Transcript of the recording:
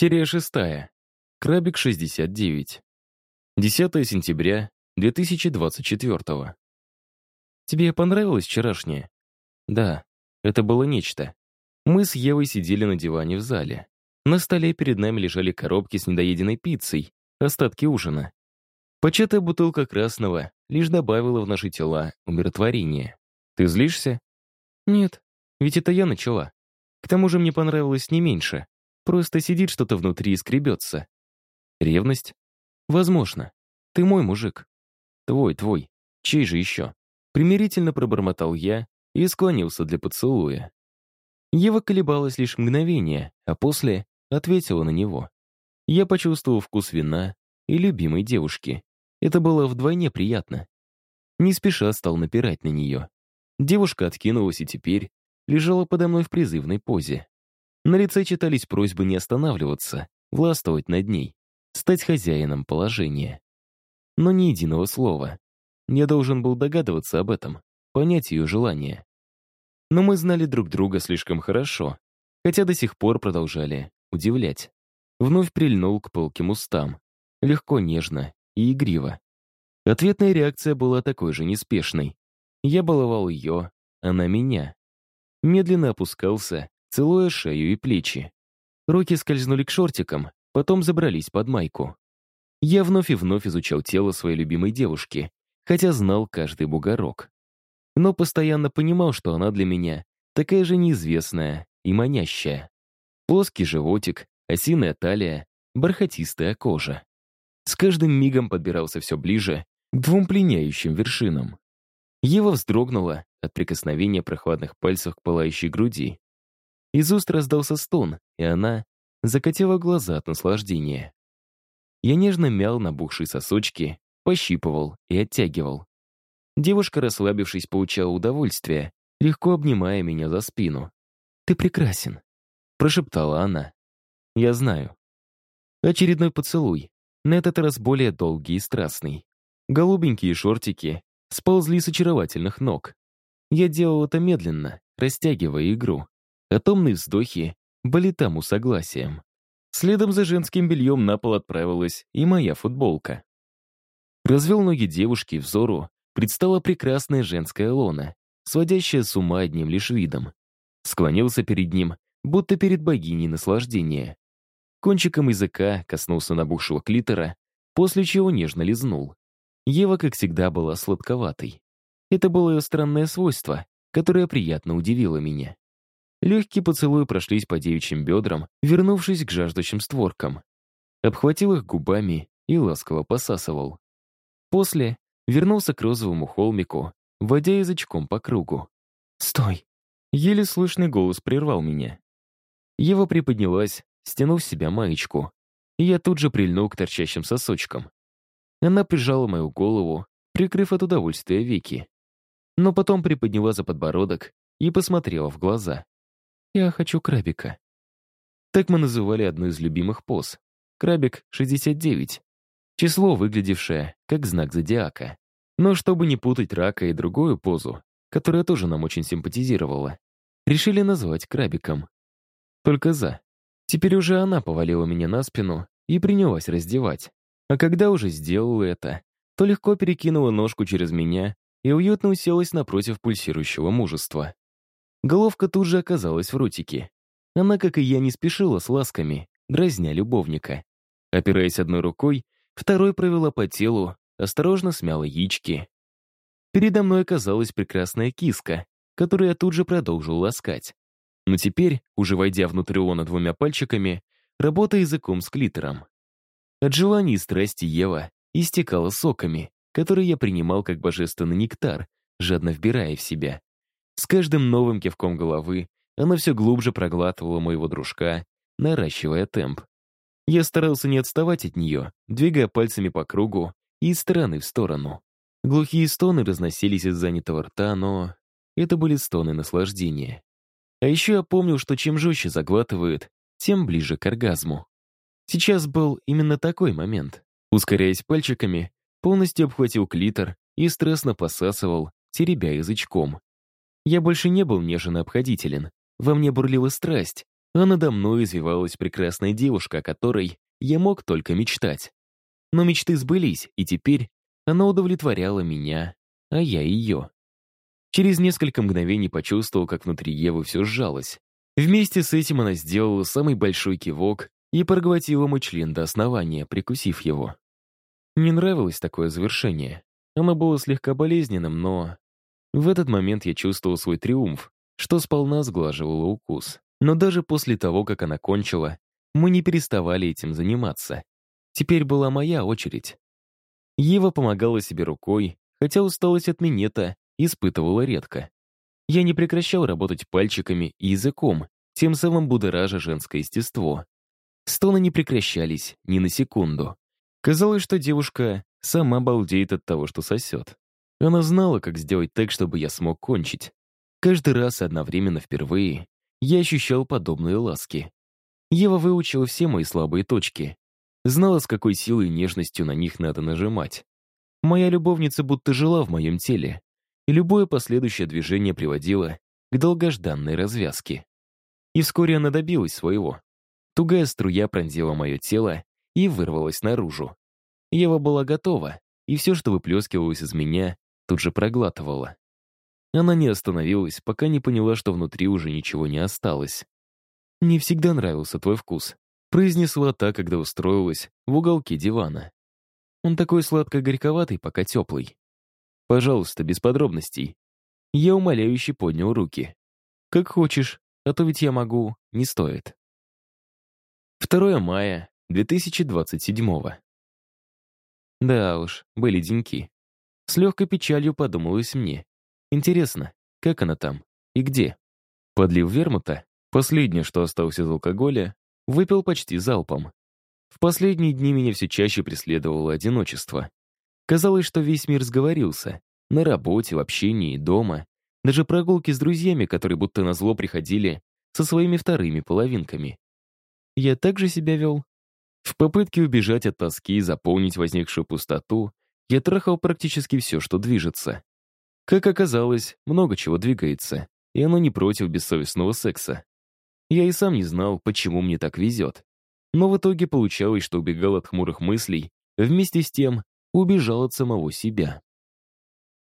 Серия шестая. Крабик 69. 10 сентября 2024. Тебе понравилось вчерашнее? Да, это было нечто. Мы с Евой сидели на диване в зале. На столе перед нами лежали коробки с недоеденной пиццей, остатки ужина. Початая бутылка красного лишь добавила в наши тела умиротворение. Ты злишься? Нет, ведь это я начала. К тому же мне понравилось не меньше. Просто сидит что-то внутри и скребется. Ревность? Возможно. Ты мой мужик. Твой, твой. Чей же еще? Примирительно пробормотал я и склонился для поцелуя. Ева колебалась лишь мгновение, а после ответила на него. Я почувствовал вкус вина и любимой девушки. Это было вдвойне приятно. Не спеша стал напирать на нее. Девушка откинулась и теперь лежала подо мной в призывной позе. На лице читались просьбы не останавливаться, властвовать над ней, стать хозяином положения. Но ни единого слова. Я должен был догадываться об этом, понять ее желание. Но мы знали друг друга слишком хорошо, хотя до сих пор продолжали удивлять. Вновь прильнул к пылким устам. Легко, нежно и игриво. Ответная реакция была такой же неспешной. Я баловал ее, она меня. Медленно опускался, целуя шею и плечи. Руки скользнули к шортикам, потом забрались под майку. Я вновь и вновь изучал тело своей любимой девушки, хотя знал каждый бугорок. Но постоянно понимал, что она для меня такая же неизвестная и манящая. Плоский животик, осиная талия, бархатистая кожа. С каждым мигом подбирался все ближе к двум пленяющим вершинам. Ева вздрогнула от прикосновения прохладных пальцев к пылающей груди. Из уст раздался стон, и она закатила глаза от наслаждения. Я нежно мял набухшие сосочки, пощипывал и оттягивал. Девушка, расслабившись, получала удовольствие, легко обнимая меня за спину. «Ты прекрасен», — прошептала она. «Я знаю». Очередной поцелуй, на этот раз более долгий и страстный. Голубенькие шортики сползли с очаровательных ног. Я делал это медленно, растягивая игру а томные вздохи были тому согласием. Следом за женским бельем на пол отправилась и моя футболка. Развел ноги девушки, взору предстала прекрасная женская лона, сводящая с ума одним лишь видом. Склонился перед ним, будто перед богиней наслаждения. Кончиком языка коснулся набухшего клитора, после чего нежно лизнул. Ева, как всегда, была сладковатой. Это было ее странное свойство, которое приятно удивило меня. Легкие поцелуи прошлись по девичьим бедрам, вернувшись к жаждущим створкам. Обхватил их губами и ласково посасывал. После вернулся к розовому холмику, водя язычком по кругу. «Стой!» Еле слышный голос прервал меня. Ева приподнялась, стянув с себя маечку, и я тут же прильнул к торчащим сосочкам. Она прижала мою голову, прикрыв от удовольствия веки. Но потом приподняла за подбородок и посмотрела в глаза. «Я хочу крабика». Так мы называли одну из любимых поз. Крабик 69. Число, выглядевшее как знак зодиака. Но чтобы не путать рака и другую позу, которая тоже нам очень симпатизировала, решили назвать крабиком. Только за. Теперь уже она повалила меня на спину и принялась раздевать. А когда уже сделала это, то легко перекинула ножку через меня и уютно уселась напротив пульсирующего мужества. Головка тут же оказалась в ротике. Она, как и я, не спешила с ласками, дразня любовника. Опираясь одной рукой, второй провела по телу, осторожно смяла яички. Передо мной оказалась прекрасная киска, которую я тут же продолжил ласкать. Но теперь, уже войдя внутрь лона двумя пальчиками, работая языком с клитором. От желания и страсти Ева истекала соками, которые я принимал как божественный нектар, жадно вбирая в себя. С каждым новым кивком головы она все глубже проглатывала моего дружка, наращивая темп. Я старался не отставать от нее, двигая пальцами по кругу и из стороны в сторону. Глухие стоны разносились из занятого рта, но это были стоны наслаждения. А еще я помнил, что чем жестче заглатывает, тем ближе к оргазму. Сейчас был именно такой момент. Ускоряясь пальчиками, полностью обхватил клитор и страстно посасывал, теребя язычком. Я больше не был нежен и обходителен. Во мне бурлила страсть, а надо мной извивалась прекрасная девушка, о которой я мог только мечтать. Но мечты сбылись, и теперь она удовлетворяла меня, а я ее. Через несколько мгновений почувствовал, как внутри Евы все сжалось. Вместе с этим она сделала самый большой кивок и проглотила мой член до основания, прикусив его. Мне нравилось такое завершение. Оно было слегка болезненным, но... В этот момент я чувствовал свой триумф, что сполна сглаживало укус. Но даже после того, как она кончила, мы не переставали этим заниматься. Теперь была моя очередь. Ева помогала себе рукой, хотя усталость от минета испытывала редко. Я не прекращал работать пальчиками и языком, тем самым будоража женское естество. Стоны не прекращались ни на секунду. Казалось, что девушка сама балдеет от того, что сосет. Она знала, как сделать так, чтобы я смог кончить. Каждый раз одновременно впервые я ощущал подобные ласки. Ева выучила все мои слабые точки. Знала, с какой силой и нежностью на них надо нажимать. Моя любовница будто жила в моем теле, и любое последующее движение приводило к долгожданной развязке. И вскоре она добилась своего. Тугая струя пронзила мое тело и вырвалась наружу. Ева была готова, и все, что выплескивалось из меня, тут же проглатывала. Она не остановилась, пока не поняла, что внутри уже ничего не осталось. «Мне всегда нравился твой вкус», — произнесла та, когда устроилась в уголке дивана. «Он такой сладко-горьковатый, пока теплый. Пожалуйста, без подробностей». Я умоляюще поднял руки. «Как хочешь, а то ведь я могу, не стоит». 2 мая 2027 Да уж, были деньки. С легкой печалью подумалось мне. Интересно, как она там и где? Подлив вермута, последнее, что осталось из алкоголя, выпил почти залпом. В последние дни меня все чаще преследовало одиночество. Казалось, что весь мир сговорился. На работе, в общении, дома. Даже прогулки с друзьями, которые будто назло приходили со своими вторыми половинками. Я также себя вел. В попытке убежать от тоски и заполнить возникшую пустоту, я трахал практически все, что движется. Как оказалось, много чего двигается, и оно не против бессовестного секса. Я и сам не знал, почему мне так везет. Но в итоге получалось, что убегал от хмурых мыслей, вместе с тем убежал от самого себя.